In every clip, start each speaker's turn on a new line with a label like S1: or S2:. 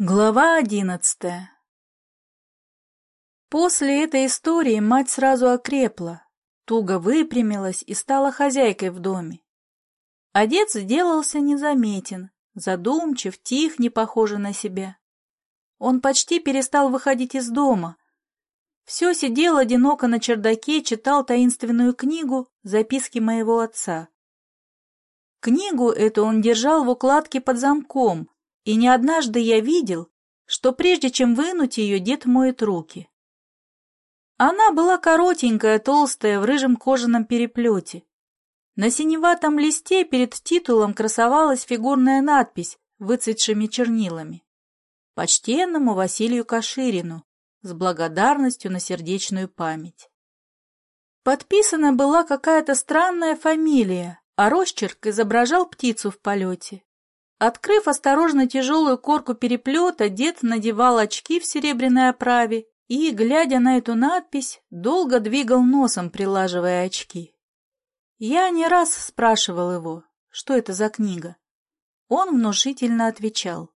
S1: Глава одиннадцатая После этой истории мать сразу окрепла, туго выпрямилась и стала хозяйкой в доме. Отец сделался незаметен, задумчив, тих, не похожий на себя. Он почти перестал выходить из дома. Все сидел одиноко на чердаке, читал таинственную книгу «Записки моего отца». Книгу эту он держал в укладке под замком, и не однажды я видел, что прежде чем вынуть ее, дед моет руки. Она была коротенькая, толстая, в рыжем кожаном переплете. На синеватом листе перед титулом красовалась фигурная надпись выцветшими чернилами. Почтенному Василию Каширину с благодарностью на сердечную память. Подписана была какая-то странная фамилия, а росчерк изображал птицу в полете. Открыв осторожно тяжелую корку переплета, дед надевал очки в серебряной оправе и, глядя на эту надпись, долго двигал носом, прилаживая очки. Я не раз спрашивал его, что это за книга. Он внушительно отвечал.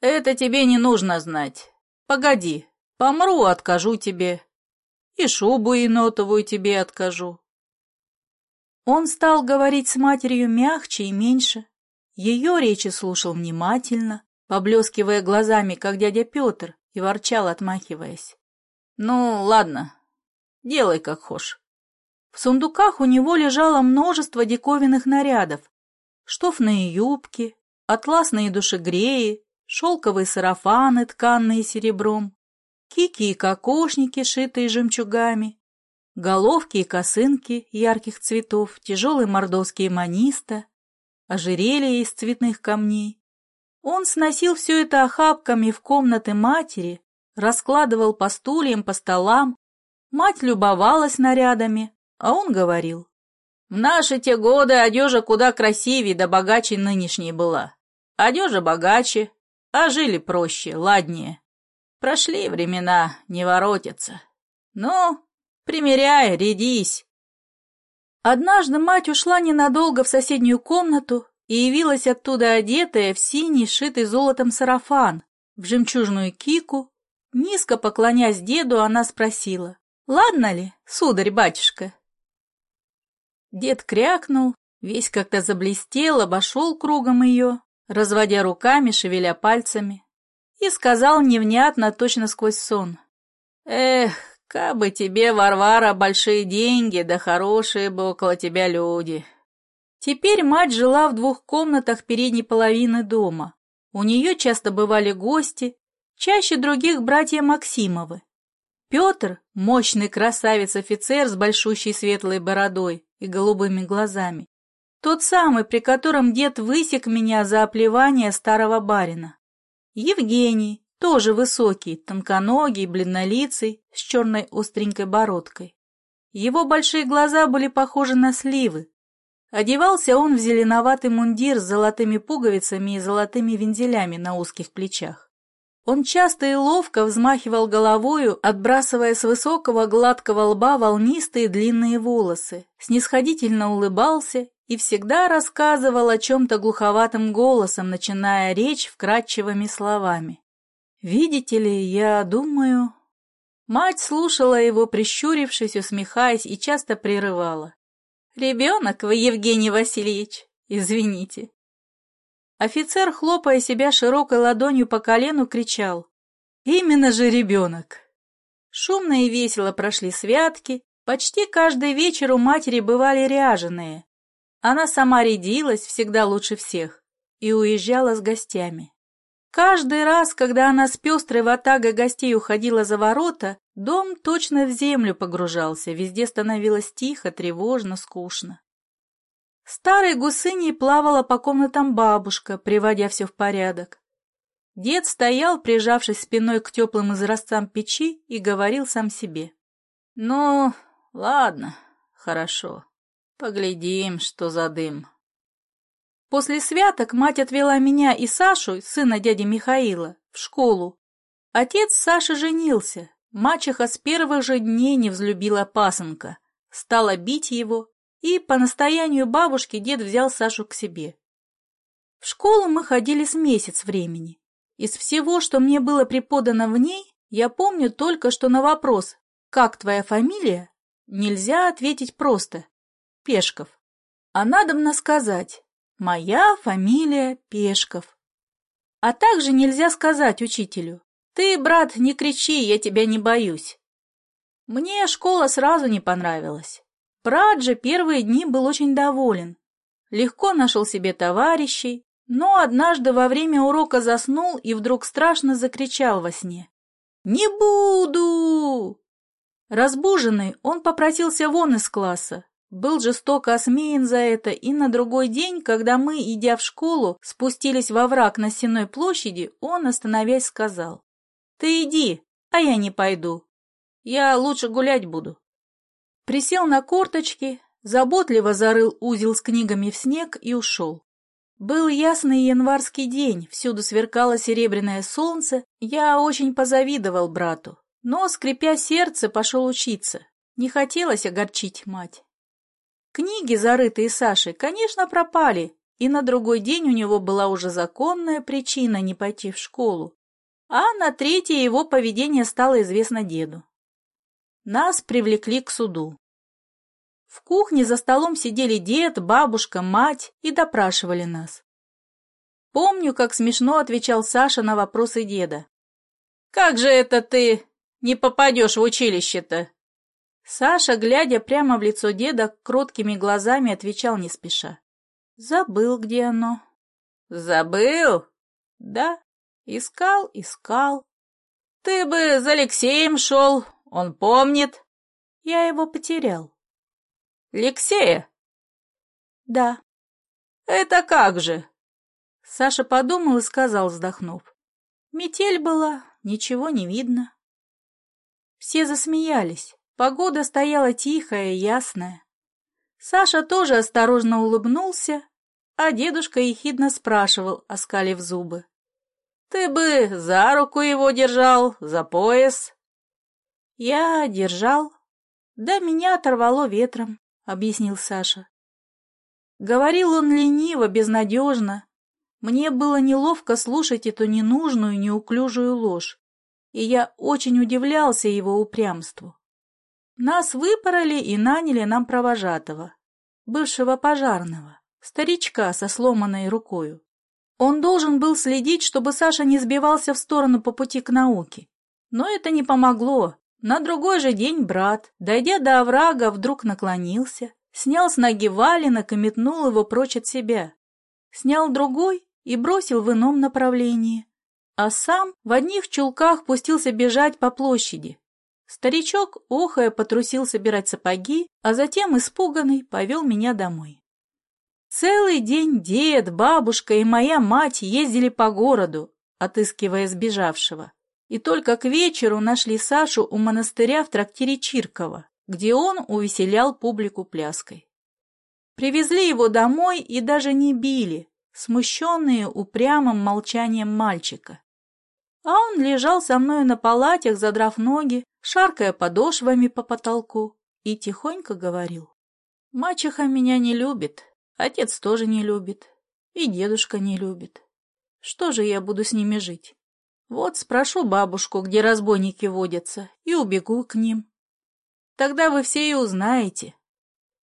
S1: «Это тебе не нужно знать. Погоди, помру, откажу тебе. И шубу енотовую тебе откажу». Он стал говорить с матерью мягче и меньше, ее речи слушал внимательно, поблескивая глазами, как дядя Петр, и ворчал, отмахиваясь. «Ну, ладно, делай как хошь». В сундуках у него лежало множество диковинных нарядов. Штофные юбки, атласные душегреи, шелковые сарафаны, тканные серебром, кики и кокошники, шитые жемчугами, головки и косынки ярких цветов, тяжелые мордовские маниста, ожерелье из цветных камней. Он сносил все это охапками в комнаты матери, раскладывал по стульям, по столам. Мать любовалась нарядами, а он говорил. В наши те годы одежа куда красивее да богаче нынешней была. Одежа богаче, а жили проще, ладнее. Прошли времена, не воротятся. Ну, примеряй, рядись. Однажды мать ушла ненадолго в соседнюю комнату и явилась оттуда одетая в синий, шитый золотом сарафан, в жемчужную кику. Низко поклонясь деду, она спросила, «Ладно ли, сударь-батюшка?» Дед крякнул, весь как-то заблестел, обошел кругом ее, разводя руками, шевеля пальцами, и сказал невнятно, точно сквозь сон, «Эх, Кабы тебе, Варвара, большие деньги, да хорошие бы около тебя люди. Теперь мать жила в двух комнатах передней половины дома. У нее часто бывали гости, чаще других братья Максимовы. Петр, мощный красавец-офицер с большущей светлой бородой и голубыми глазами, тот самый, при котором дед высек меня за оплевание старого барина. Евгений, тоже высокий, тонконогий, бледнолицый, с черной остренькой бородкой. Его большие глаза были похожи на сливы. Одевался он в зеленоватый мундир с золотыми пуговицами и золотыми вензелями на узких плечах. Он часто и ловко взмахивал головою, отбрасывая с высокого гладкого лба волнистые длинные волосы, снисходительно улыбался и всегда рассказывал о чем-то глуховатым голосом, начиная речь вкрадчивыми словами. Видите ли, я думаю... Мать слушала его, прищурившись, усмехаясь, и часто прерывала. «Ребенок вы, Евгений Васильевич, извините». Офицер, хлопая себя широкой ладонью по колену, кричал. «Именно же ребенок!» Шумно и весело прошли святки, почти каждый вечер у матери бывали ряженые. Она сама рядилась всегда лучше всех и уезжала с гостями. Каждый раз, когда она с пестрой ватагой гостей уходила за ворота, дом точно в землю погружался, везде становилось тихо, тревожно, скучно. Старой гусыней плавала по комнатам бабушка, приводя все в порядок. Дед стоял, прижавшись спиной к теплым изразцам печи, и говорил сам себе. «Ну, ладно, хорошо. Поглядим, что за дым». После святок мать отвела меня и Сашу, сына дяди Михаила, в школу. Отец Саши женился. Мачеха с первых же дней не взлюбила пасынка. Стала бить его, и по настоянию бабушки дед взял Сашу к себе. В школу мы ходили с месяц времени. Из всего, что мне было преподано в ней, я помню только, что на вопрос «Как твоя фамилия?» нельзя ответить просто «Пешков». А надо сказать «Моя фамилия Пешков». А также нельзя сказать учителю «Ты, брат, не кричи, я тебя не боюсь». Мне школа сразу не понравилась. Брат же первые дни был очень доволен. Легко нашел себе товарищей, но однажды во время урока заснул и вдруг страшно закричал во сне. «Не буду!» Разбуженный, он попросился вон из класса. Был жестоко осмеян за это, и на другой день, когда мы, идя в школу, спустились во враг на Сенной площади, он, остановясь, сказал, «Ты иди, а я не пойду. Я лучше гулять буду». Присел на корточки, заботливо зарыл узел с книгами в снег и ушел. Был ясный январский день, всюду сверкало серебряное солнце, я очень позавидовал брату, но, скрипя сердце, пошел учиться. Не хотелось огорчить мать. Книги, зарытые Сашей, конечно, пропали, и на другой день у него была уже законная причина не пойти в школу, а на третье его поведение стало известно деду. Нас привлекли к суду. В кухне за столом сидели дед, бабушка, мать и допрашивали нас. Помню, как смешно отвечал Саша на вопросы деда. «Как же это ты не попадешь в училище-то?» Саша, глядя прямо в лицо деда, кроткими глазами отвечал не спеша. «Забыл, где оно». «Забыл?» «Да. Искал, искал». «Ты бы за Алексеем шел, он помнит». «Я его потерял». Алексея? Да. Это как же? Саша подумал и сказал, вздохнув. Метель была, ничего не видно. Все засмеялись. Погода стояла тихая, ясная. Саша тоже осторожно улыбнулся, а дедушка ехидно спрашивал, оскалив зубы. «Ты бы за руку его держал, за пояс?» «Я держал, да меня оторвало ветром. — объяснил Саша. Говорил он лениво, безнадежно. Мне было неловко слушать эту ненужную, неуклюжую ложь, и я очень удивлялся его упрямству. Нас выпороли и наняли нам провожатого, бывшего пожарного, старичка со сломанной рукою. Он должен был следить, чтобы Саша не сбивался в сторону по пути к науке. Но это не помогло, на другой же день брат, дойдя до оврага, вдруг наклонился, снял с ноги валенок и метнул его прочь от себя. Снял другой и бросил в ином направлении, а сам в одних чулках пустился бежать по площади. Старичок, охая, потрусил собирать сапоги, а затем, испуганный, повел меня домой. Целый день дед, бабушка и моя мать ездили по городу, отыскивая сбежавшего. И только к вечеру нашли Сашу у монастыря в трактире Чиркова, где он увеселял публику пляской. Привезли его домой и даже не били, смущенные упрямым молчанием мальчика. А он лежал со мною на палатях, задрав ноги, шаркая подошвами по потолку, и тихонько говорил. «Мачеха меня не любит, отец тоже не любит, и дедушка не любит. Что же я буду с ними жить?» Вот спрошу бабушку, где разбойники водятся, и убегу к ним. Тогда вы все и узнаете.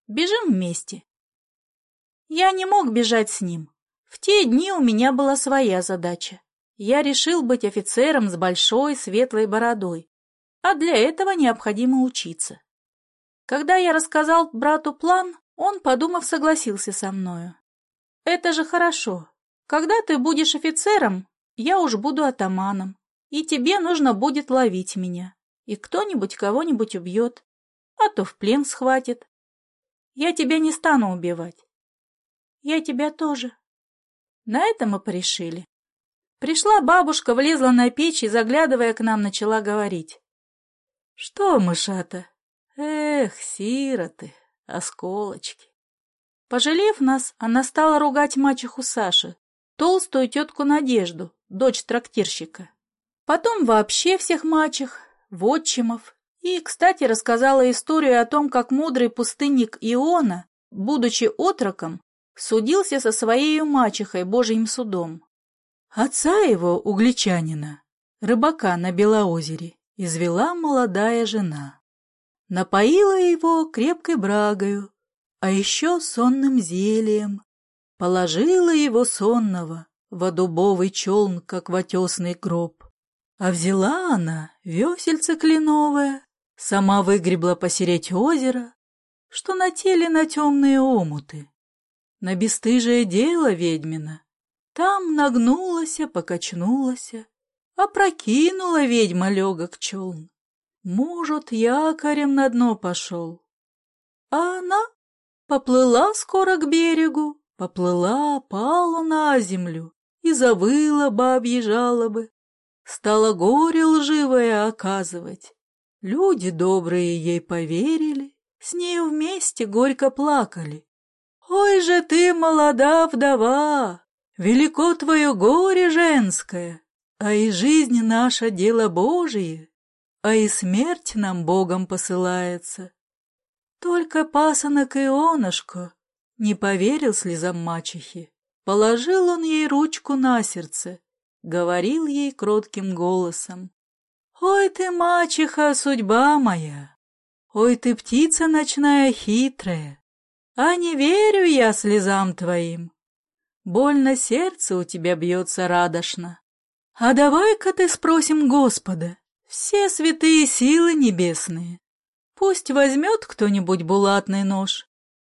S1: Бежим вместе. Я не мог бежать с ним. В те дни у меня была своя задача. Я решил быть офицером с большой светлой бородой, а для этого необходимо учиться. Когда я рассказал брату план, он, подумав, согласился со мною. Это же хорошо. Когда ты будешь офицером, я уж буду атаманом, и тебе нужно будет ловить меня, и кто-нибудь кого-нибудь убьет, а то в плен схватит. Я тебя не стану убивать. Я тебя тоже. На это мы порешили. Пришла бабушка, влезла на печь и, заглядывая к нам, начала говорить. Что, мышата? Эх, сироты, осколочки. Пожалев нас, она стала ругать мачеху Саши, толстую тетку Надежду, дочь трактирщика. Потом вообще всех мачех, вотчимов. И, кстати, рассказала историю о том, как мудрый пустынник Иона, будучи отроком, судился со своей мачехой Божьим судом. Отца его, угличанина, рыбака на Белоозере, извела молодая жена. Напоила его крепкой брагою, а еще сонным зельем. Положила его сонного в дубовый челн, как в отесный гроб. А взяла она весельце кленовое, сама выгребла посереть озеро, что на теле на темные омуты. На бесстыжее дело ведьмина там нагнулась, покачнулась, опрокинула ведьма легок челн. Может, якорем на дно пошел. А она поплыла скоро к берегу, поплыла, пала на землю и завыла бабьи жалобы. Стала горе лживое оказывать. Люди добрые ей поверили, с нею вместе горько плакали. «Ой же ты, молода вдова, Велико твое горе женское, а и жизнь наша дело Божие, а и смерть нам Богом посылается. Только пасынок Ионушка не поверил слезам мачехи. Положил он ей ручку на сердце, говорил ей кротким голосом. «Ой ты, мачеха, судьба моя! Ой ты, птица ночная хитрая! А не верю я слезам твоим, Больно сердце у тебя бьется радошно. А давай-ка ты спросим Господа, все святые силы небесные. Пусть возьмет кто-нибудь булатный нож,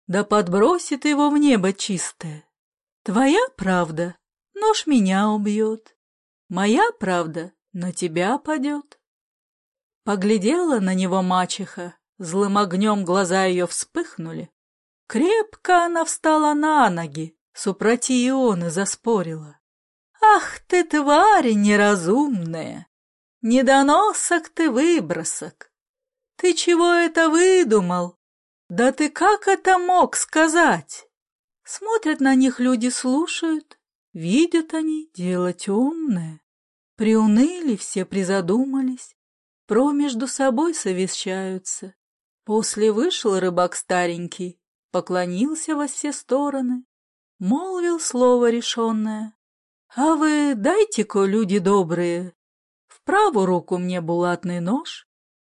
S1: да подбросит его в небо чистое. Твоя правда, нож меня убьет. Моя правда на тебя падет. Поглядела на него мачеха, злым огнем глаза ее вспыхнули. Крепко она встала на ноги, супроти Ионы заспорила. «Ах ты, тварь неразумная! Недоносок ты выбросок! Ты чего это выдумал? Да ты как это мог сказать?» Смотрят на них люди, слушают, видят они дело темное. Приуныли все, призадумались, про между собой совещаются. После вышел рыбак старенький, поклонился во все стороны, молвил слово решенное. «А вы дайте-ка, люди добрые, в правую руку мне булатный нож,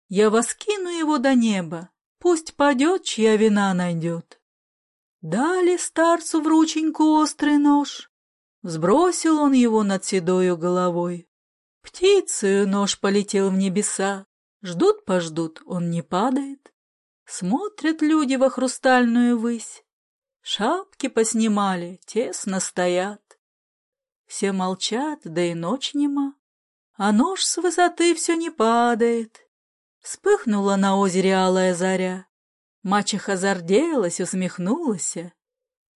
S1: я воскину его до неба, пусть падет, чья вина найдет». Дали старцу в рученьку острый нож, взбросил он его над седою головой. Птицею нож полетел в небеса, ждут-пождут, он не падает. Смотрят люди во хрустальную высь, Шапки поснимали, тесно стоят. Все молчат, да и ночь нема, а нож с высоты все не падает. Вспыхнула на озере алая заря. Мачеха зарделась, усмехнулась.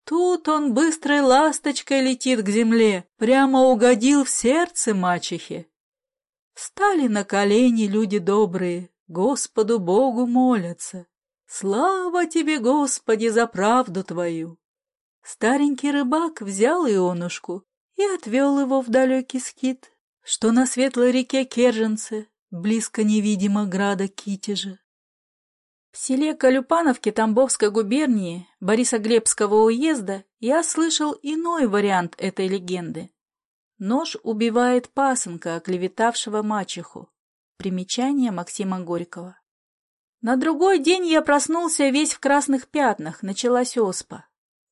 S1: Тут он быстрой ласточкой летит к земле, прямо угодил в сердце мачехи. Встали на колени люди добрые, Господу Богу молятся. Слава тебе, Господи, за правду твою! Старенький рыбак взял Ионушку и отвел его в далекий скит, что на светлой реке Керженце, близко невидимо града Китежа. В селе Калюпановки Тамбовской губернии Борисоглебского уезда я слышал иной вариант этой легенды. Нож убивает пасынка, оклеветавшего мачеху. Примечание Максима Горького. На другой день я проснулся весь в красных пятнах, началась оспа.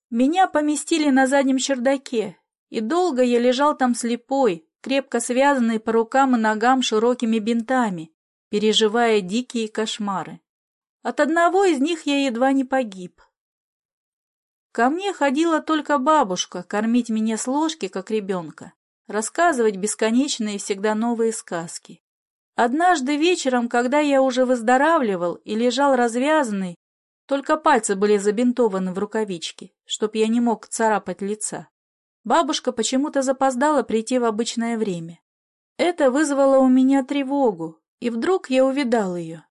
S1: Меня поместили на заднем чердаке, и долго я лежал там слепой, крепко связанный по рукам и ногам широкими бинтами, переживая дикие кошмары. От одного из них я едва не погиб. Ко мне ходила только бабушка кормить меня с ложки, как ребенка, рассказывать бесконечные всегда новые сказки. Однажды вечером, когда я уже выздоравливал и лежал развязанный, только пальцы были забинтованы в рукавички, чтоб я не мог царапать лица. Бабушка почему-то запоздала прийти в обычное время. Это вызвало у меня тревогу, и вдруг я увидал ее.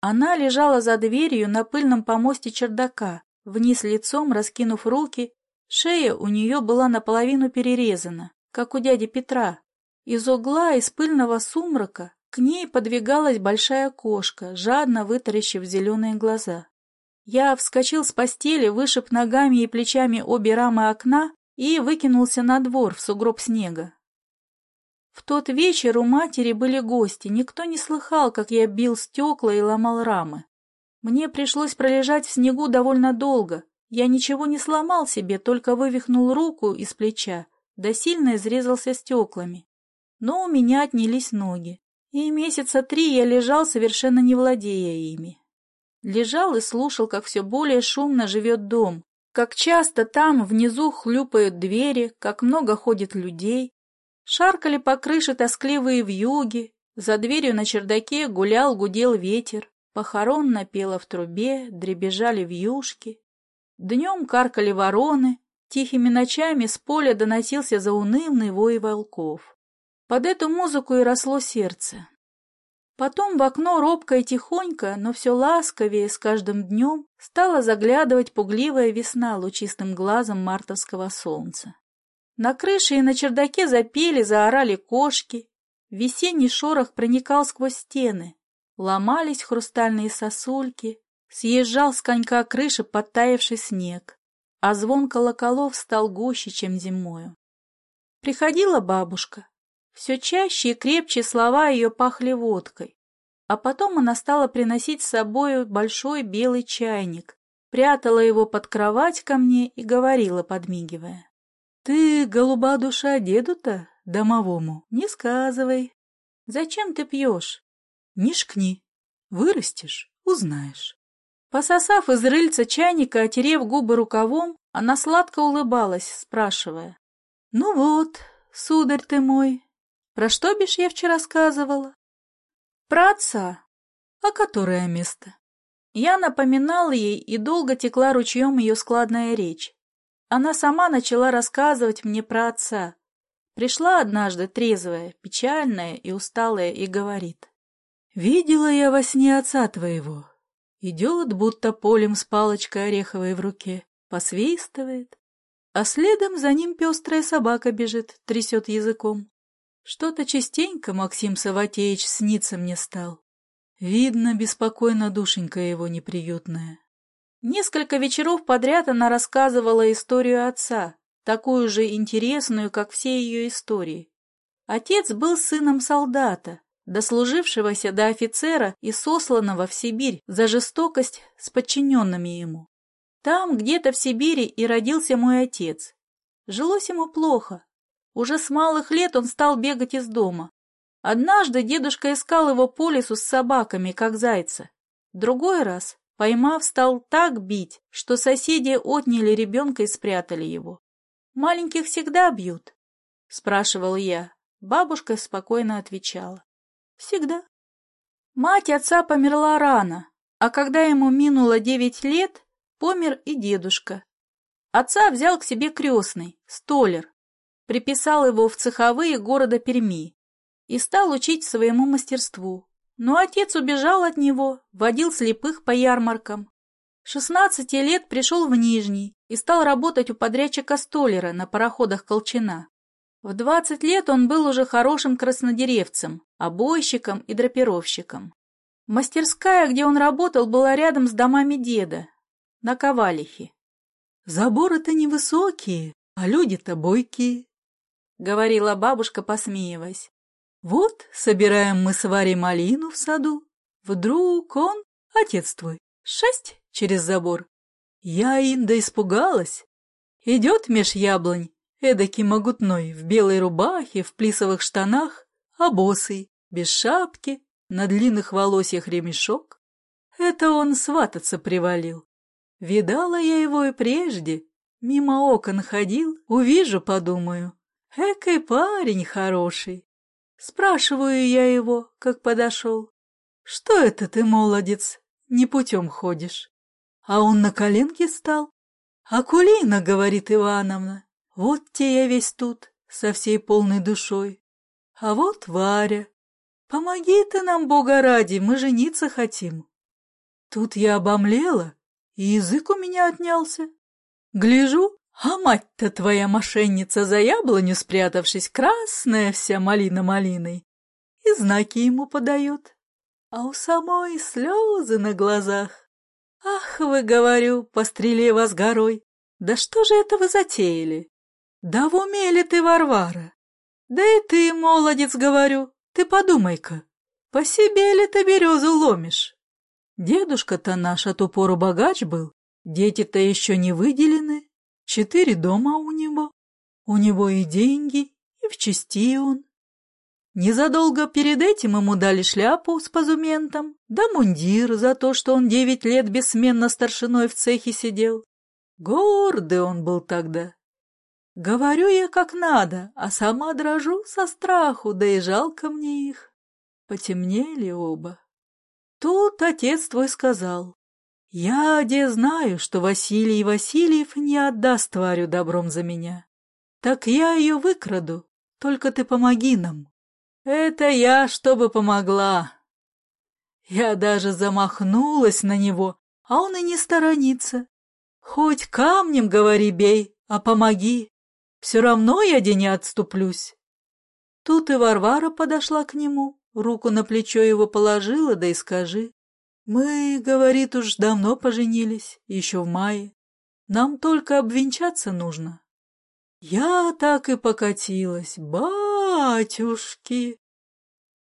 S1: Она лежала за дверью на пыльном помосте чердака, вниз лицом, раскинув руки, шея у нее была наполовину перерезана, как у дяди Петра. Из угла, из пыльного сумрака к ней подвигалась большая кошка, жадно вытаращив зеленые глаза. Я вскочил с постели, вышиб ногами и плечами обе рамы окна и выкинулся на двор в сугроб снега. В тот вечер у матери были гости, никто не слыхал, как я бил стекла и ломал рамы. Мне пришлось пролежать в снегу довольно долго. Я ничего не сломал себе, только вывихнул руку из плеча, да сильно изрезался стеклами. Но у меня отнялись ноги, и месяца три я лежал, совершенно не владея ими. Лежал и слушал, как все более шумно живет дом, как часто там внизу хлюпают двери, как много ходит людей. Шаркали по крыше тоскливые вьюги, за дверью на чердаке гулял, гудел ветер, похоронно пела в трубе, дребезжали вьюшки. Днем каркали вороны, тихими ночами с поля доносился заунывный вой волков. Под эту музыку и росло сердце. Потом в окно робко и тихонько, но все ласковее с каждым днем стала заглядывать пугливая весна лучистым глазом мартовского солнца. На крыше и на чердаке запели, заорали кошки. Весенний шорох проникал сквозь стены. Ломались хрустальные сосульки, съезжал с конька крыши подтаявший снег, а звон колоколов стал гуще, чем зимою. Приходила бабушка, все чаще и крепче слова ее пахли водкой. А потом она стала приносить с собой большой белый чайник, прятала его под кровать ко мне и говорила, подмигивая. — Ты, голуба душа, деду-то, домовому, не сказывай. Зачем ты пьешь? — Не шкни. Вырастешь — узнаешь. Пососав из рыльца чайника, отерев губы рукавом, она сладко улыбалась, спрашивая. — Ну вот, сударь ты мой, про что бишь я вчера рассказывала? Про отца. А которое место? Я напоминала ей, и долго текла ручьем ее складная речь. Она сама начала рассказывать мне про отца. Пришла однажды трезвая, печальная и усталая и говорит. «Видела я во сне отца твоего. Идет, будто полем с палочкой ореховой в руке, посвистывает, а следом за ним пестрая собака бежит, трясет языком. Что-то частенько Максим Саватеевич снится мне стал. Видно, беспокойно душенька его неприютная. Несколько вечеров подряд она рассказывала историю отца, такую же интересную, как все ее истории. Отец был сыном солдата, дослужившегося до офицера и сосланного в Сибирь за жестокость с подчиненными ему. Там, где-то в Сибири, и родился мой отец. Жилось ему плохо, уже с малых лет он стал бегать из дома. Однажды дедушка искал его по лесу с собаками, как зайца. Другой раз, поймав, стал так бить, что соседи отняли ребенка и спрятали его. «Маленьких всегда бьют?» — спрашивал я. Бабушка спокойно отвечала. «Всегда». Мать отца померла рано, а когда ему минуло девять лет, помер и дедушка. Отца взял к себе крестный, столер, приписал его в цеховые города Перми и стал учить своему мастерству. Но отец убежал от него, водил слепых по ярмаркам. 16 лет пришел в Нижний и стал работать у подрядчика Столера на пароходах Колчина. В 20 лет он был уже хорошим краснодеревцем, обойщиком и драпировщиком. Мастерская, где он работал, была рядом с домами деда, на Ковалихе. Заборы-то невысокие, а люди-то бойкие. — говорила бабушка, посмеиваясь. «Вот, собираем мы с Варей малину в саду. Вдруг он, отец твой, шесть через забор. Я инда испугалась. Идет меж яблонь, эдакий могутной, в белой рубахе, в плисовых штанах, а босый, без шапки, на длинных волосьях ремешок. Это он свататься привалил. Видала я его и прежде, мимо окон ходил, увижу, подумаю, Экой парень хороший. Спрашиваю я его, как подошел. Что это ты, молодец, не путем ходишь? А он на коленке стал. Акулина, говорит Ивановна, вот те я весь тут, со всей полной душой. А вот Варя. Помоги ты нам, Бога ради, мы жениться хотим. Тут я обомлела, и язык у меня отнялся. Гляжу, а мать-то твоя мошенница за яблоню спрятавшись, красная вся малина малиной, и знаки ему подает, а у самой слезы на глазах. Ах, вы, говорю, по вас горой, да что же это вы затеяли? Да в уме ли ты, Варвара? Да и ты, молодец, говорю, ты подумай-ка, по себе ли ты березу ломишь? Дедушка-то наш от упору богач был, дети-то еще не выделены, четыре дома у него. У него и деньги, и в части он. Незадолго перед этим ему дали шляпу с позументом, да мундир за то, что он девять лет бессменно старшиной в цехе сидел. Гордый он был тогда. Говорю я как надо, а сама дрожу со страху, да и жалко мне их. Потемнели оба. Тут отец твой сказал, «Я где знаю, что Василий Васильев не отдаст тварю добром за меня. Так я ее выкраду, только ты помоги нам». Это я, чтобы помогла. Я даже замахнулась на него, а он и не сторонится. Хоть камнем, говори, бей, а помоги. Все равно я де не отступлюсь. Тут и Варвара подошла к нему, руку на плечо его положила, да и скажи. Мы, говорит, уж давно поженились, еще в мае. Нам только обвенчаться нужно. Я так и покатилась. Батюшки!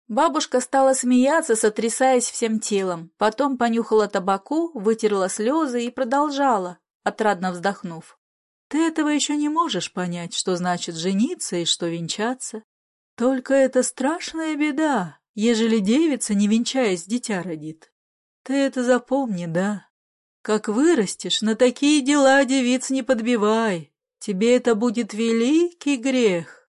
S1: Бабушка стала смеяться, сотрясаясь всем телом, потом понюхала табаку, вытерла слезы и продолжала, отрадно вздохнув. Ты этого еще не можешь понять, что значит жениться и что венчаться. Только это страшная беда, ежели девица, не венчаясь, дитя родит. Ты это запомни, да? Как вырастешь, на такие дела девиц не подбивай, тебе это будет великий грех.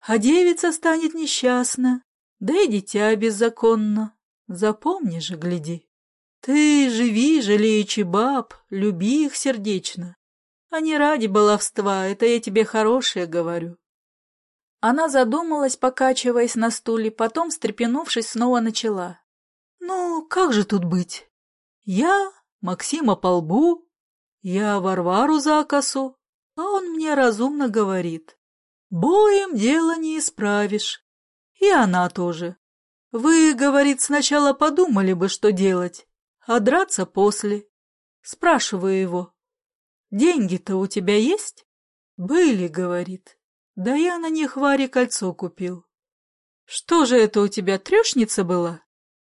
S1: А девица станет несчастна, да и дитя беззаконно. Запомни же, гляди. Ты живи, жалеючи баб, люби их сердечно. А не ради баловства, это я тебе хорошее говорю. Она задумалась, покачиваясь на стуле, потом, встрепенувшись, снова начала. «Ну, как же тут быть? Я Максима по лбу, я Варвару за косу, а он мне разумно говорит. Боем дело не исправишь. И она тоже. Вы, говорит, сначала подумали бы, что делать, а драться после. Спрашиваю его. Деньги-то у тебя есть? Были, говорит. Да я на них Варе кольцо купил. Что же это у тебя, трешница была?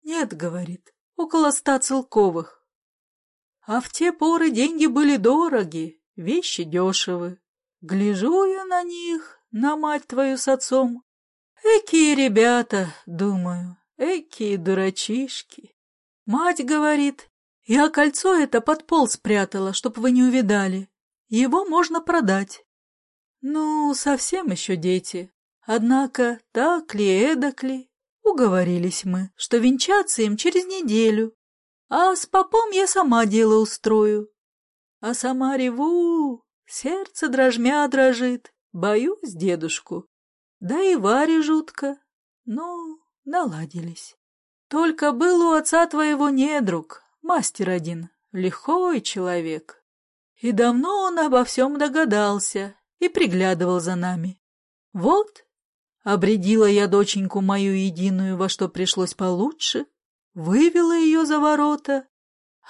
S1: Нет, говорит, около ста целковых. А в те поры деньги были дороги, Вещи дешевы. Гляжу я на них, на мать твою с отцом. Экие ребята, думаю, экие дурачишки. Мать говорит, я кольцо это под пол спрятала, чтоб вы не увидали. Его можно продать. Ну, совсем еще дети. Однако, так ли, эдак ли, уговорились мы, что венчаться им через неделю. А с попом я сама дело устрою а сама реву, сердце дрожмя дрожит, боюсь дедушку. Да и Варе жутко, но наладились. Только был у отца твоего недруг, мастер один, лихой человек. И давно он обо всем догадался и приглядывал за нами. Вот, обредила я доченьку мою единую, во что пришлось получше, вывела ее за ворота,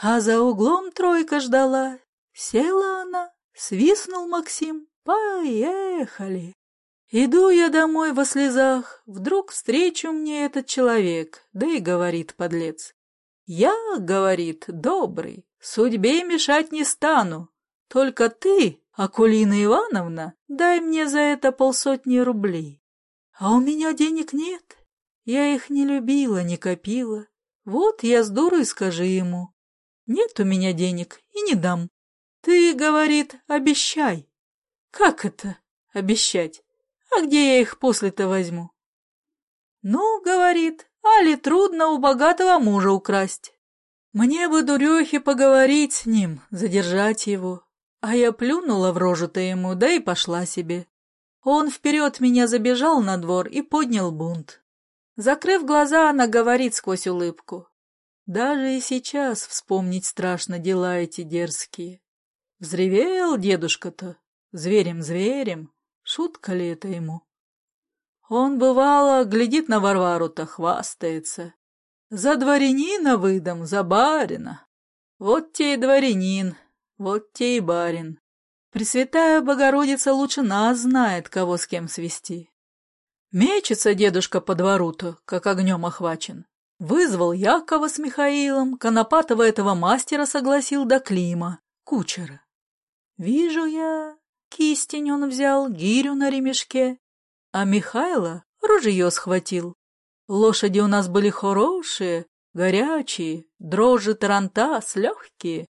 S1: а за углом тройка ждала, Села она, свистнул Максим. Поехали. Иду я домой во слезах, вдруг встречу мне этот человек, да и говорит подлец. Я, говорит, добрый, судьбе мешать не стану, только ты, Акулина Ивановна, дай мне за это полсотни рублей. А у меня денег нет, я их не любила, не копила. Вот я с дурой скажи ему. Нет у меня денег и не дам. Ты, говорит, обещай. Как это обещать? А где я их после-то возьму? Ну, говорит, али трудно у богатого мужа украсть. Мне бы, дурехе, поговорить с ним, задержать его. А я плюнула в рожу-то ему, да и пошла себе. Он вперед меня забежал на двор и поднял бунт. Закрыв глаза, она говорит сквозь улыбку. Даже и сейчас вспомнить страшно дела эти дерзкие. Взревел дедушка-то, зверем-зверем, шутка ли это ему? Он, бывало, глядит на Варвару-то, хвастается. За дворянина выдам, за барина. Вот те и дворянин, вот те и барин. Пресвятая Богородица лучше нас знает, кого с кем свести. Мечется дедушка по двору-то, как огнем охвачен. Вызвал Якова с Михаилом, Конопатова этого мастера согласил до Клима, кучера. Вижу я, кистень он взял, гирю на ремешке, а Михайло ружье схватил. Лошади у нас были хорошие, горячие, дрожжи тарантас легкие.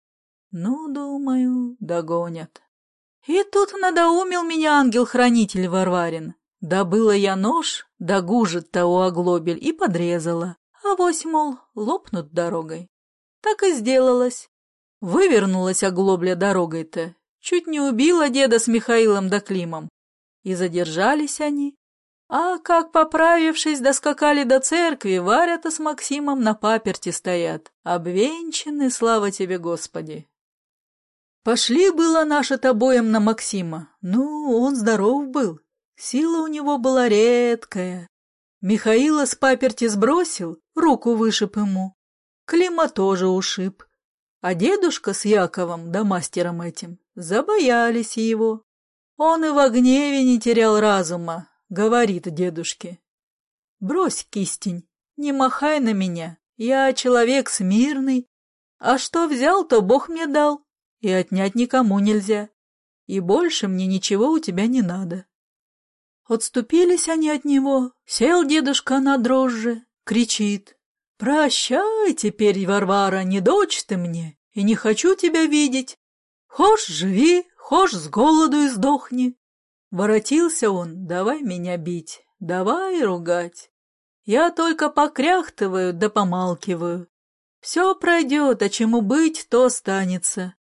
S1: Ну, думаю, догонят. И тут надоумил меня ангел-хранитель Варварин. Добыла я нож, да гужит-то оглобель и подрезала. Авось, мол, лопнут дорогой. Так и сделалось. Вывернулась оглобля дорогой-то. Чуть не убила деда с Михаилом да Климом. И задержались они. А как, поправившись, доскакали до церкви, Варя-то с Максимом на паперти стоят. Обвенчаны, слава тебе, Господи. Пошли было наши-то боем на Максима. Ну, он здоров был. Сила у него была редкая. Михаила с паперти сбросил, руку вышиб ему. Клима тоже ушиб. А дедушка с Яковом, да мастером этим, забоялись его. Он и в гневе не терял разума, говорит дедушке. Брось кистень, не махай на меня, я человек смирный. А что взял, то Бог мне дал, и отнять никому нельзя. И больше мне ничего у тебя не надо. Отступились они от него, сел дедушка на дрожжи, кричит. «Прощай теперь, Варвара, не дочь ты мне, и не хочу тебя видеть. Хошь живи, хошь с голоду и сдохни». Воротился он, давай меня бить, давай ругать. Я только покряхтываю да помалкиваю. Все пройдет, а чему быть, то останется.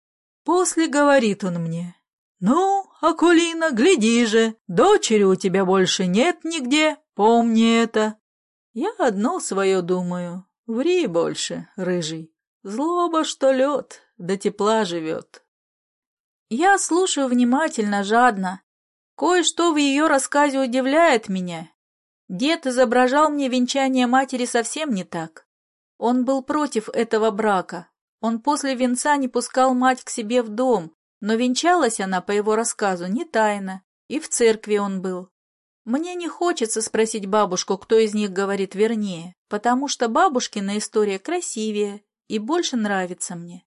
S1: После говорит он мне, «Ну, Акулина, гляди же, дочери у тебя больше нет нигде, помни это». Я одно свое думаю, ври больше, рыжий. Злоба, что лед, до тепла живет. Я слушаю внимательно, жадно. Кое-что в ее рассказе удивляет меня. Дед изображал мне венчание матери совсем не так. Он был против этого брака. Он после венца не пускал мать к себе в дом, но венчалась она, по его рассказу, не тайно, и в церкви он был. Мне не хочется спросить бабушку, кто из них говорит вернее, потому что бабушкина история красивее и больше нравится мне.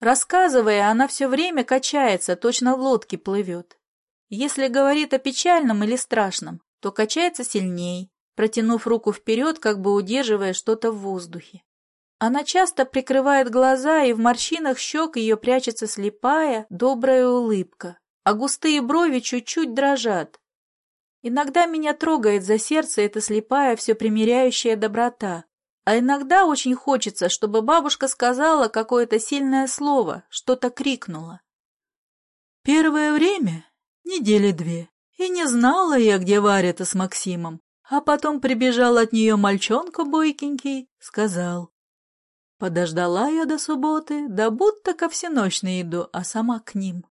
S1: Рассказывая, она все время качается, точно в лодке плывет. Если говорит о печальном или страшном, то качается сильней, протянув руку вперед, как бы удерживая что-то в воздухе. Она часто прикрывает глаза, и в морщинах щек ее прячется слепая, добрая улыбка, а густые брови чуть-чуть дрожат. Иногда меня трогает за сердце эта слепая, все примиряющая доброта, а иногда очень хочется, чтобы бабушка сказала какое-то сильное слово, что-то крикнула. Первое время, недели две, и не знала я, где Варя-то с Максимом, а потом прибежал от нее мальчонка бойкенький, сказал, Подождала я до субботы, да будто ко всеночной иду, а сама к ним.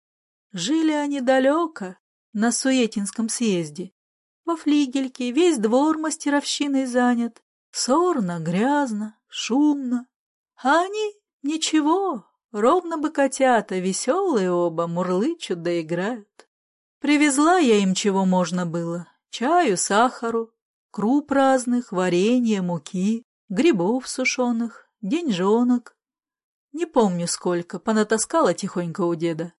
S1: Жили они далеко, на Суетинском съезде. Во флигельке весь двор мастеровщиной занят. Сорно, грязно, шумно. А они — ничего, ровно бы котята, веселые оба, мурлычут да играют. Привезла я им чего можно было. Чаю, сахару, круп разных, варенья, муки, грибов сушеных, деньжонок. Не помню сколько, понатаскала тихонько у деда.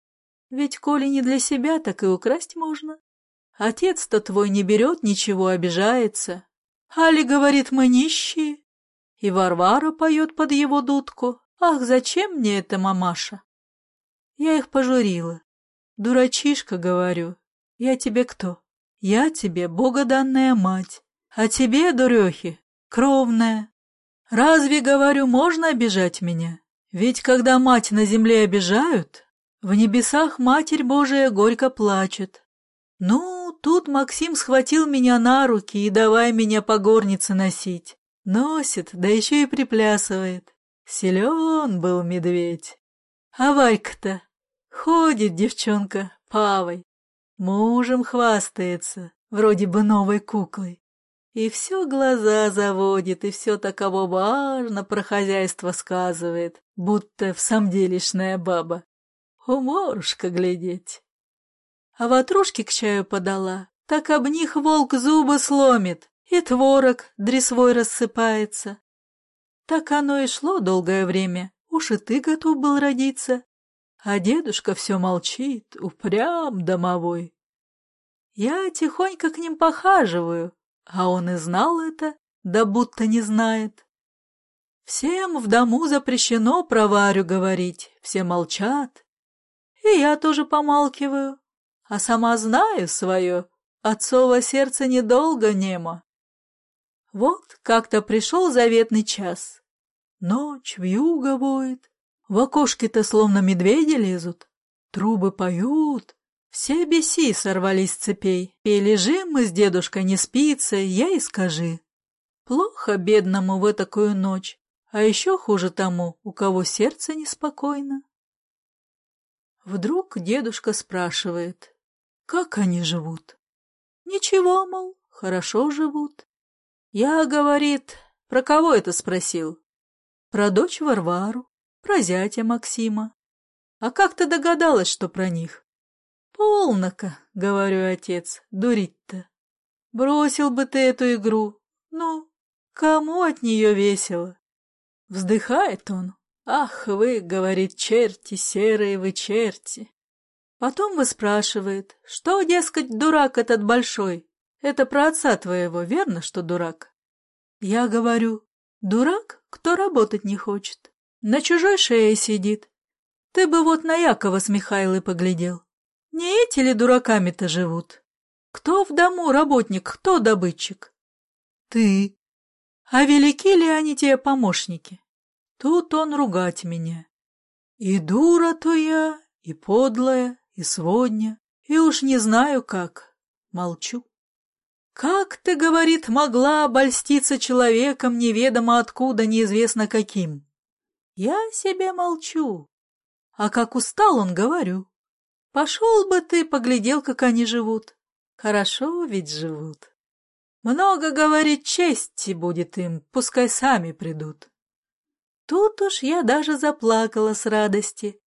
S1: Ведь коли не для себя, так и украсть можно. Отец-то твой не берет ничего, обижается. Али говорит, мы нищие. И Варвара поет под его дудку. Ах, зачем мне это, мамаша? Я их пожурила. Дурачишка, говорю. Я тебе кто? Я тебе богоданная мать. А тебе, дурехи, кровная. Разве, говорю, можно обижать меня? Ведь когда мать на земле обижают, в небесах Матерь Божия горько плачет. Ну, тут Максим схватил меня на руки и давай меня по горнице носить. Носит, да еще и приплясывает. Силен был медведь. А Варька-то ходит девчонка павой, мужем хвастается, вроде бы новой куклой. И все глаза заводит, и все таково важно про хозяйство сказывает, будто в самом делешная баба. Уморушка глядеть. А ватрушки к чаю подала, так об них волк зубы сломит, и творог дресвой рассыпается. Так оно и шло долгое время, уж и ты готов был родиться. А дедушка все молчит, упрям домовой. Я тихонько к ним похаживаю, а он и знал это, да будто не знает. Всем в дому запрещено про Варю говорить, все молчат. И я тоже помалкиваю, а сама знаю свое, отцово сердце недолго немо. Вот как-то пришел заветный час. Ночь, вьюга воет, в окошке-то словно медведи лезут, трубы поют, все беси сорвались с цепей, и лежим мы с дедушкой, не спится, я и скажи. Плохо бедному в такую ночь, а еще хуже тому, у кого сердце неспокойно. Вдруг дедушка спрашивает, как они живут. Ничего, мол, хорошо живут. Я, говорит, про кого это спросил? Про дочь Варвару, про зятя Максима. А как ты догадалась, что про них? Полнока, говорю, отец, дурить-то. Бросил бы ты эту игру. Ну, кому от нее весело? Вздыхает он. Ах вы, говорит, черти, серые вы черти. Потом выспрашивает, что, дескать, дурак этот большой? Это про отца твоего, верно, что дурак? Я говорю, дурак, кто работать не хочет. На чужой шее сидит. Ты бы вот на Якова с Михайлой поглядел. Не эти ли дураками-то живут? Кто в дому работник, кто добытчик? Ты. А велики ли они тебе помощники? Тут он ругать меня. И дура-то я, и подлая, и сводня, и уж не знаю как. Молчу. Как ты, говорит, могла обольститься человеком неведомо откуда, неизвестно каким? Я себе молчу. А как устал он, говорю. Пошел бы ты, поглядел, как они живут. Хорошо ведь живут. Много, говорит, чести будет им, пускай сами придут. Тут уж я даже заплакала с радости.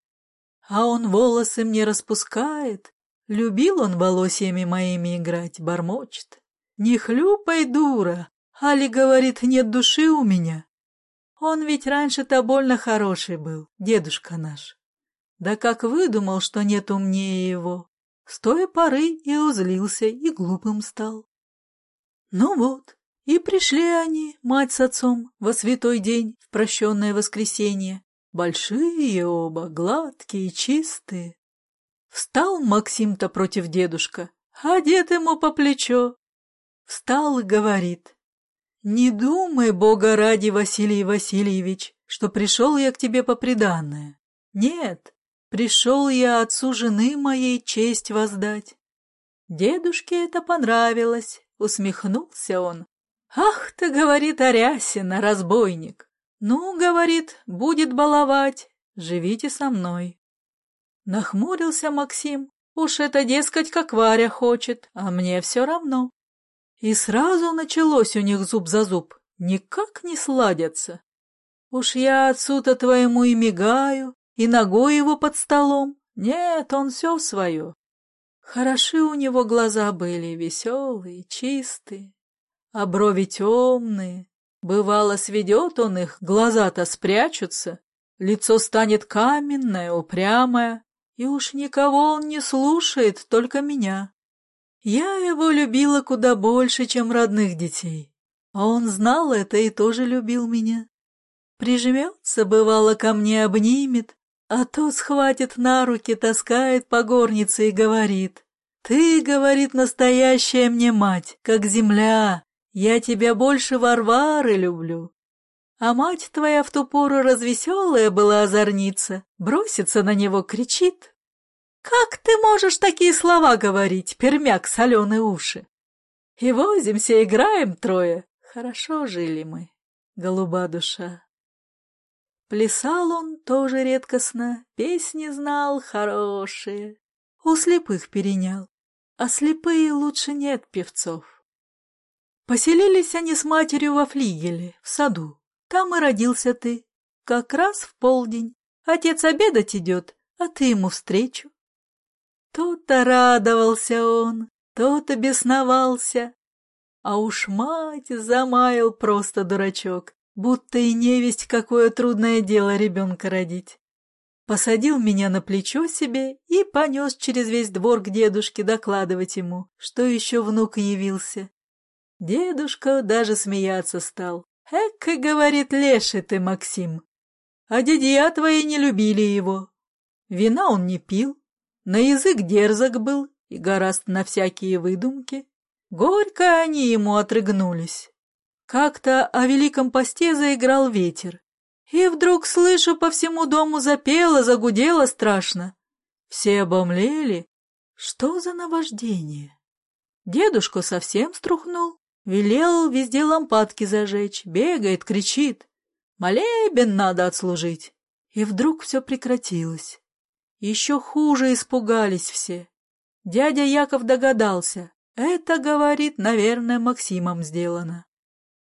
S1: А он волосы мне распускает. Любил он волосьями моими играть, бормочет. Не хлюпай, дура, Али говорит, нет души у меня. Он ведь раньше-то больно хороший был, дедушка наш. Да как выдумал, что нет умнее его. С той поры и узлился, и глупым стал. Ну вот, и пришли они, мать с отцом, во святой день, в прощенное воскресенье. Большие оба, гладкие, чистые. Встал Максим-то против дедушка, дед ему по плечо. Встал и говорит. «Не думай, Бога ради, Василий Васильевич, что пришел я к тебе по преданное. Нет, Пришел я отцу жены моей честь воздать. Дедушке это понравилось, усмехнулся он. «Ах ты, — говорит Арясина, разбойник! Ну, — говорит, — будет баловать, живите со мной». Нахмурился Максим. Уж это, дескать, как Варя хочет, а мне все равно. И сразу началось у них зуб за зуб, никак не сладятся. Уж я отцу-то твоему и мигаю, и ногой его под столом. Нет, он все свое. Хороши у него глаза были, веселые, чистые, а брови темные. Бывало, сведет он их, глаза-то спрячутся, лицо станет каменное, упрямое, и уж никого он не слушает, только меня. Я его любила куда больше, чем родных детей, а он знал это и тоже любил меня. Прижмется, бывало, ко мне обнимет, а то схватит на руки, таскает по горнице и говорит. «Ты, — говорит, — настоящая мне мать, как земля, я тебя больше Варвары люблю». А мать твоя в ту пору развеселая была озорница, бросится на него, кричит. «Как ты можешь такие слова говорить, пермяк соленые уши?» И возимся, играем трое. Хорошо жили мы, голуба душа. Плясал он тоже редкостно, песни знал хорошие. У слепых перенял, а слепые лучше нет певцов. Поселились они с матерью во флигеле, в саду. Там и родился ты. Как раз в полдень. Отец обедать идет, а ты ему встречу. То-то радовался он. То-то бесновался. А уж мать замаял просто дурачок, будто и невесть, какое трудное дело ребенка родить. Посадил меня на плечо себе и понес через весь двор к дедушке докладывать ему, что еще внук явился. Дедушка даже смеяться стал. «Эк, — говорит, — леший ты, Максим, а дядья твои не любили его. Вина он не пил, на язык дерзок был и гораст на всякие выдумки. Горько они ему отрыгнулись. Как-то о великом посте заиграл ветер, и вдруг, слышу, по всему дому запело, загудело страшно. Все обомлели. Что за наваждение? Дедушка совсем струхнул, велел везде лампадки зажечь, бегает, кричит. Молебен надо отслужить. И вдруг все прекратилось. Еще хуже испугались все. Дядя Яков догадался. Это, говорит, наверное, Максимом сделано.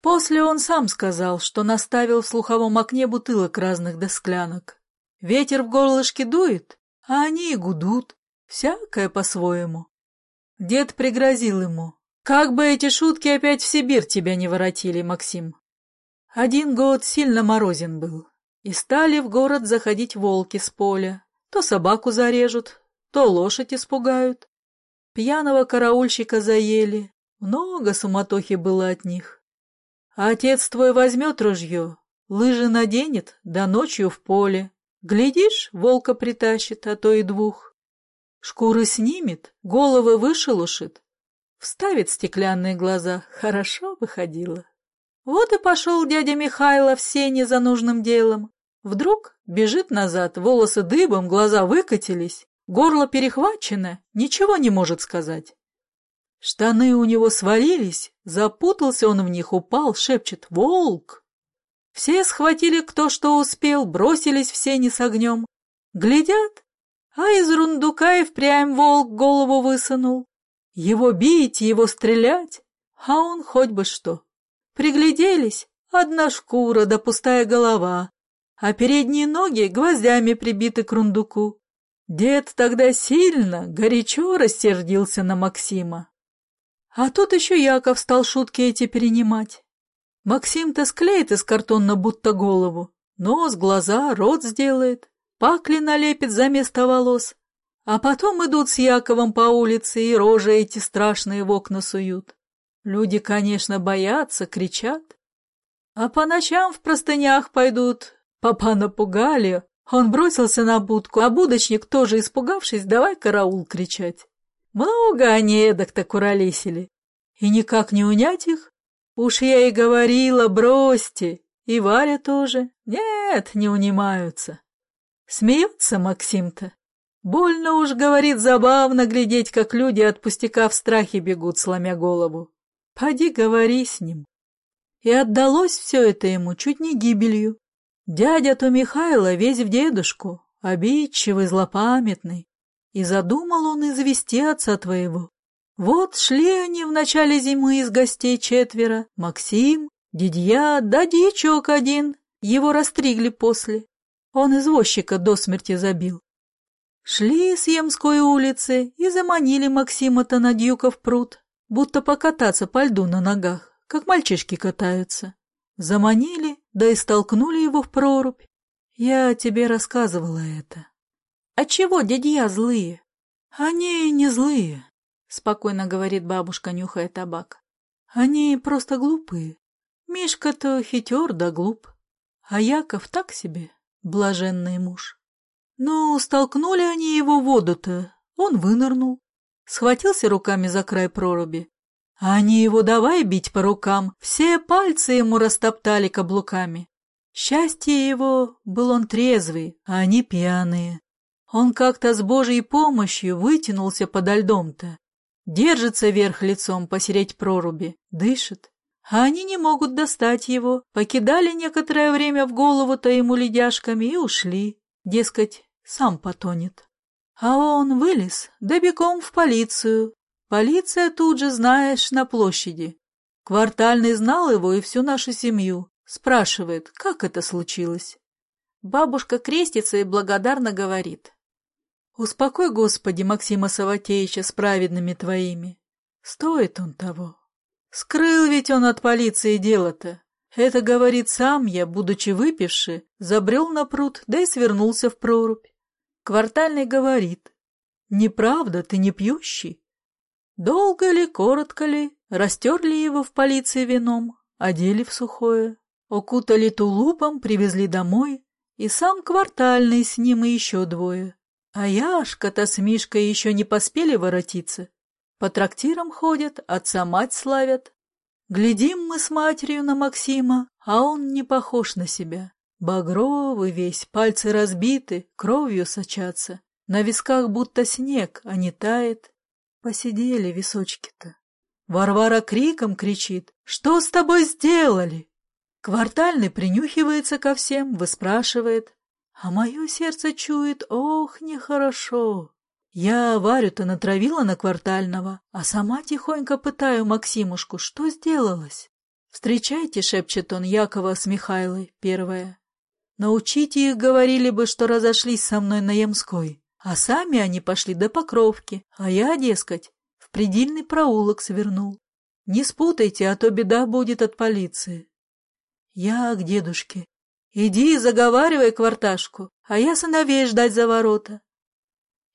S1: После он сам сказал, что наставил в слуховом окне бутылок разных до. Ветер в горлышке дует, а они и гудут, всякое по-своему. Дед пригрозил ему. «Как бы эти шутки опять в Сибирь тебя не воротили, Максим!» Один год сильно морозен был, и стали в город заходить волки с поля. То собаку зарежут, то лошадь испугают. Пьяного караульщика заели, много суматохи было от них. А отец твой возьмет ружье, лыжи наденет, да ночью в поле. Глядишь, волка притащит, а то и двух. Шкуры снимет, головы вышелушит. Вставит стеклянные глаза, хорошо выходило. Вот и пошел дядя Михайло в сене за нужным делом. Вдруг бежит назад, волосы дыбом, глаза выкатились, горло перехвачено, ничего не может сказать. Штаны у него свалились, запутался он в них, упал, шепчет «Волк!». Все схватили кто что успел, бросились в сени с огнем. Глядят, а из рундука и впрямь волк голову высунул. Его бить, его стрелять, а он хоть бы что. Пригляделись, одна шкура да пустая голова, а передние ноги гвоздями прибиты к рундуку. Дед тогда сильно, горячо рассердился на Максима. А тут еще Яков стал шутки эти перенимать. Максим-то склеит из картона будто голову, нос, глаза, рот сделает, пакли налепит за место волос, а потом идут с Яковом по улице и рожи эти страшные в окна суют. Люди, конечно, боятся, кричат. А по ночам в простынях пойдут. Папа напугали. Он бросился на будку, а будочник, тоже испугавшись, давай караул кричать. Много они эдак-то куролесили. И никак не унять их? Уж я и говорила, бросьте. И Варя тоже. Нет, не унимаются. Смеется Максим-то. Больно уж, говорит, забавно глядеть, как люди от пустяка в страхе бегут, сломя голову. Поди говори с ним. И отдалось все это ему чуть не гибелью. Дядя-то Михайло весь в дедушку, обидчивый, злопамятный. И задумал он извести отца твоего. Вот шли они в начале зимы из гостей четверо. Максим, Дидья, да дьячок один. Его растригли после. Он извозчика до смерти забил. Шли с Емской улицы и заманили Максима-то на Дьюков пруд, будто покататься по льду на ногах, как мальчишки катаются. Заманили, да и столкнули его в прорубь. Я тебе рассказывала это. «А чего дядья злые?» «Они не злые», — спокойно говорит бабушка, нюхая табак. «Они просто глупые. Мишка-то хитер да глуп, а Яков так себе, блаженный муж. Ну, столкнули они его в воду-то, он вынырнул, схватился руками за край проруби. А они его давай бить по рукам, все пальцы ему растоптали каблуками. Счастье его, был он трезвый, а они пьяные. Он как-то с Божьей помощью вытянулся подо льдом-то. Держится вверх лицом посереть проруби, дышит. А они не могут достать его, покидали некоторое время в голову-то ему ледяшками и ушли. Дескать, сам потонет. А он вылез, да бегом в полицию. Полиция тут же, знаешь, на площади. Квартальный знал его и всю нашу семью. Спрашивает, как это случилось. Бабушка крестится и благодарно говорит. Успокой, Господи, Максима Саватеевича с праведными Твоими. Стоит он того. Скрыл ведь он от полиции дело-то. Это, говорит, сам я, будучи выпивший, забрел на пруд, да и свернулся в прорубь. Квартальный говорит, неправда, ты не пьющий. Долго ли, коротко ли, растерли его в полиции вином, одели в сухое, укутали тулупом, привезли домой, и сам квартальный с ним и еще двое. А Яшка-то с Мишкой еще не поспели воротиться. По трактирам ходят, отца-мать славят. Глядим мы с матерью на Максима, а он не похож на себя. Багровый весь, пальцы разбиты, кровью сочатся. На висках будто снег, а не тает. Посидели височки-то. Варвара криком кричит. «Что с тобой сделали?» Квартальный принюхивается ко всем, выспрашивает. А мое сердце чует, ох, нехорошо. Я Варю-то натравила на квартального, а сама тихонько пытаю Максимушку, что сделалось. «Встречайте», — шепчет он Якова с Михайлой, первая. «Научите их, говорили бы, что разошлись со мной на Ямской, а сами они пошли до Покровки, а я, дескать, в предельный проулок свернул. Не спутайте, а то беда будет от полиции». Я к дедушке. Иди, заговаривай кварташку, а я сыновей ждать за ворота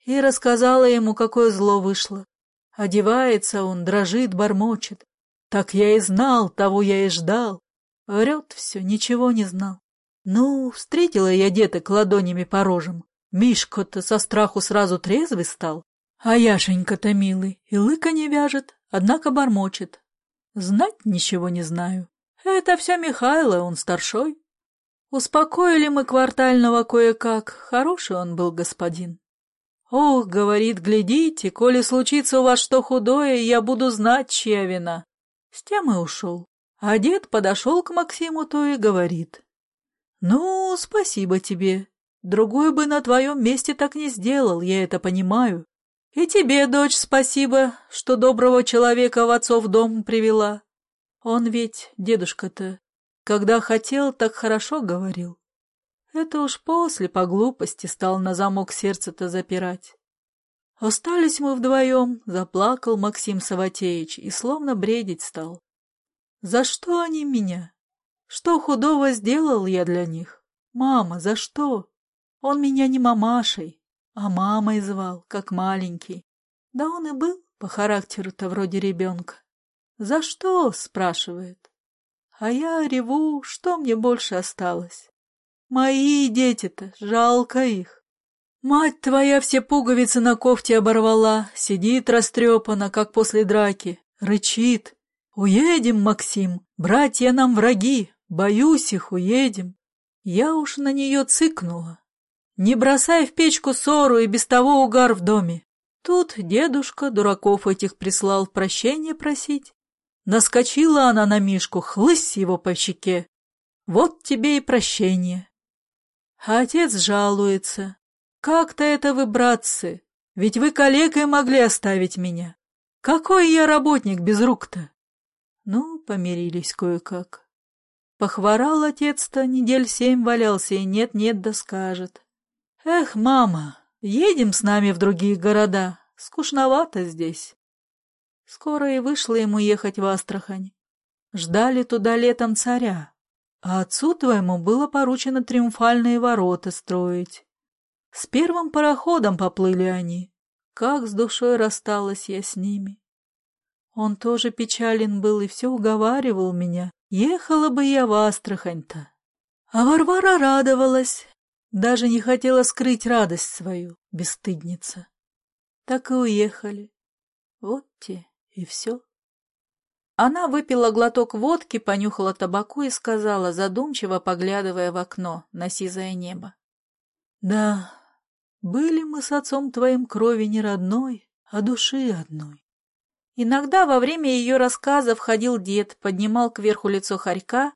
S1: и рассказала ему, какое зло вышло. Одевается он, дрожит, бормочет. Так я и знал, того я и ждал. Врет все, ничего не знал. Ну, встретила я деток ладонями по рожам. Мишка-то со страху сразу трезвый стал. А Яшенька-то милый, и лыка не вяжет, однако бормочет. Знать ничего не знаю. Это все Михайло, он старшой. Успокоили мы квартального кое-как, хороший он был господин. «Ох, — говорит, — глядите, коли случится у вас что худое, я буду знать, чья вина». С тем и ушел. А дед подошел к Максиму то и говорит. «Ну, спасибо тебе. Другой бы на твоем месте так не сделал, я это понимаю. И тебе, дочь, спасибо, что доброго человека в отцов дом привела. Он ведь, дедушка-то, когда хотел, так хорошо говорил. Это уж после, по глупости, стал на замок сердце-то запирать. Остались мы вдвоем, заплакал Максим Саватеевич и словно бредить стал. За что они меня? Что худого сделал я для них? Мама, за что? Он меня не мамашей, а мамой звал, как маленький. Да он и был по характеру-то вроде ребенка. «За что?» — спрашивает. А я реву, что мне больше осталось. Мои дети-то, жалко их. Мать твоя все пуговицы на кофте оборвала, сидит растрепана, как после драки, рычит. «Уедем, Максим, братья нам враги, боюсь их, уедем». Я уж на нее цыкнула. Не бросай в печку ссору и без того угар в доме. Тут дедушка дураков этих прислал прощения просить. Наскочила она на Мишку, хлысь его по щеке. Вот тебе и прощение. А отец жалуется. «Как-то это вы, братцы, ведь вы калекой могли оставить меня. Какой я работник без рук-то?» Ну, помирились кое-как. Похворал отец-то, недель семь валялся, и нет-нет да скажет. «Эх, мама, едем с нами в другие города, скучновато здесь». Скоро и вышло ему ехать в Астрахань. Ждали туда летом царя. А отцу твоему было поручено триумфальные ворота строить. С первым пароходом поплыли они. Как с душой рассталась я с ними. Он тоже печален был и все уговаривал меня. Ехала бы я в Астрахань-то. А Варвара радовалась, даже не хотела скрыть радость свою, бесстыдница. Так и уехали. Вот те и все. Она выпила глоток водки, понюхала табаку и сказала, задумчиво поглядывая в окно на сизое небо. «Да, были мы с отцом твоим крови не родной, а души одной». Иногда во время ее рассказа входил дед, поднимал кверху лицо хорька,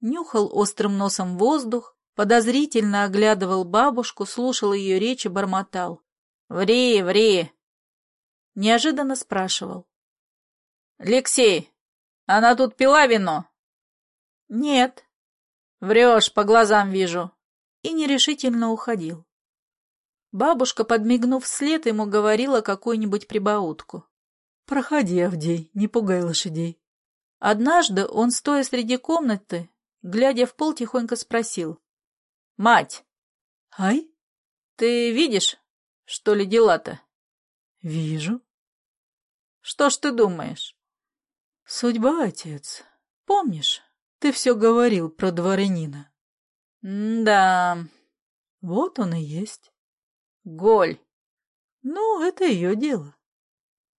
S1: нюхал острым носом воздух, подозрительно оглядывал бабушку, слушал ее речь и бормотал. «Ври, ври!» Неожиданно спрашивал. «Алексей, она тут пила вино? Нет. Врешь, по глазам вижу. И нерешительно уходил. Бабушка, подмигнув вслед, ему говорила какую-нибудь прибаутку.
S2: Проходи, Авдей, не пугай лошадей.
S1: Однажды он, стоя среди комнаты, глядя в пол, тихонько спросил. «Мать!»
S2: «Ай?»
S1: «Ты видишь, что ли, дела-то?»
S2: «Вижу».
S1: «Что ж ты думаешь?»
S2: «Судьба, отец. Помнишь, ты все говорил про дворянина?»
S1: «Да...»
S2: «Вот он и есть».
S1: «Голь».
S2: «Ну, это ее дело».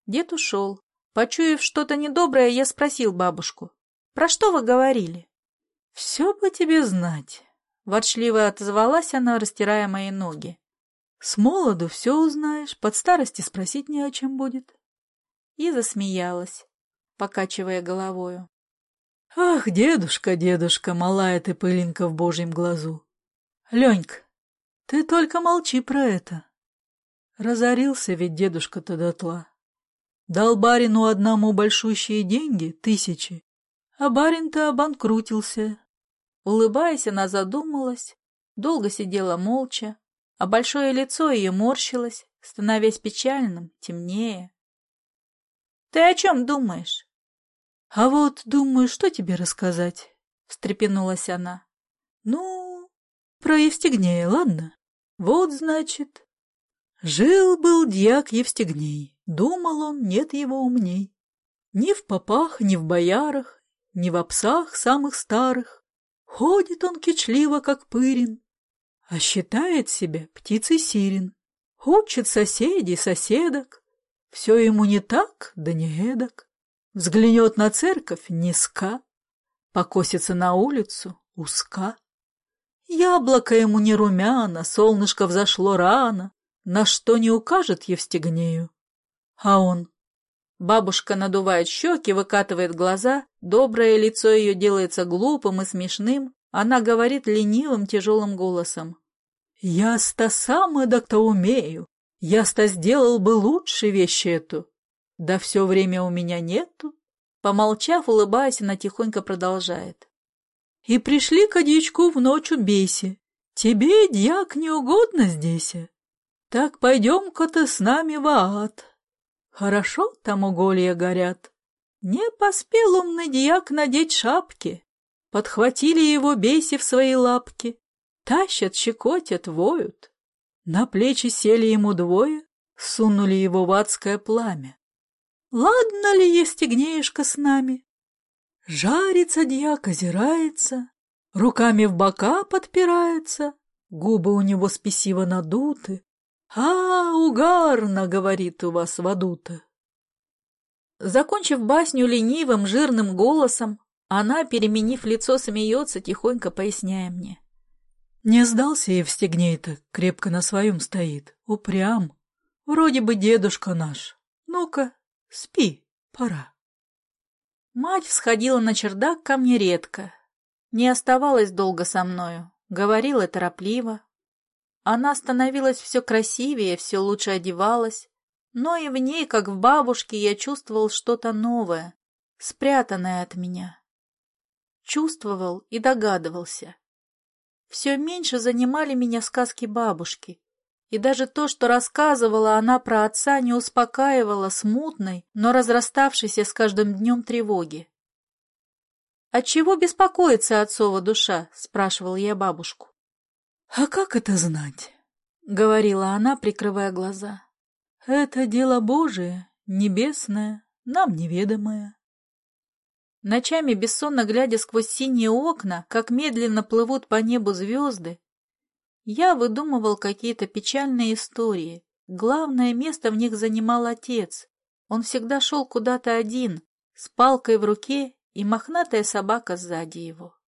S1: Дед ушел. Почуяв что-то недоброе, я спросил бабушку. «Про что вы говорили?»
S2: «Все бы тебе знать», — ворчливо отозвалась она, растирая мои ноги. «С молоду все узнаешь, под старости спросить не о чем будет».
S1: И засмеялась, покачивая головою.
S2: «Ах, дедушка, дедушка, малая ты пылинка в божьем глазу! Ленька, ты только молчи про это!» Разорился ведь дедушка-то дотла. Дал барину одному большущие деньги, тысячи, а барин-то обанкрутился.
S1: Улыбаясь, она задумалась, долго сидела молча, а большое лицо ее морщилось, становясь печальным, темнее. — Ты о чем думаешь?
S2: — А вот думаю, что тебе рассказать, — встрепенулась она. — Ну, про Евстигнея, ладно? Вот, значит. Жил-был дьяк Евстигней. Думал он, нет его умней. Ни в попах, ни в боярах, ни в псах самых старых. Ходит он кичливо, как пырин, а считает себя птицей сирен. Учит соседей, соседок. Все ему не так, да не эдак. Взглянет на церковь низка, покосится на улицу узка. Яблоко ему не румяно, солнышко взошло рано, на что не укажет Евстигнею. А он...
S1: Бабушка надувает щеки, выкатывает глаза, доброе лицо ее делается глупым и смешным, она говорит ленивым тяжелым голосом.
S2: «Я-ста сам эдак-то умею, я-ста сделал бы лучше вещь эту, да все время у меня нету».
S1: Помолчав, улыбаясь, она тихонько продолжает.
S2: «И пришли к дичку в ночь бесе. Тебе, дьяк, не угодно здесь? Так пойдем-ка ты с нами в ад». Хорошо там уголья горят. Не поспел умный дьяк надеть шапки. Подхватили его беси в свои лапки. Тащат, щекотят, воют. На плечи сели ему двое, сунули его в адское пламя. Ладно ли есть игнеешка с нами? Жарится дьяк, озирается, руками в бока подпирается, губы у него спесиво надуты, «А, угарно!» — говорит у вас в.
S1: Закончив басню ленивым, жирным голосом, она, переменив лицо, смеется, тихонько поясняя мне.
S2: Не сдался Евстигней-то, крепко на своем стоит, упрям. Вроде бы дедушка наш. Ну-ка, спи, пора.
S1: Мать всходила на чердак ко мне редко. Не оставалась долго со мною, говорила торопливо, она становилась все красивее, все лучше одевалась, но и в ней, как в бабушке, я чувствовал что-то новое, спрятанное от меня. Чувствовал и догадывался. Все меньше занимали меня сказки бабушки, и даже то, что рассказывала она про отца, не успокаивало смутной, но разраставшейся с каждым днем тревоги. «Отчего беспокоится отцова душа?» — спрашивал я бабушку.
S2: «А как это знать?»
S1: — говорила она, прикрывая глаза.
S2: «Это дело Божие, небесное, нам неведомое».
S1: Ночами, бессонно глядя сквозь синие окна, как медленно плывут по небу звезды, я выдумывал какие-то печальные истории. Главное место в них занимал отец. Он всегда шел куда-то один, с палкой в руке и мохнатая собака сзади его.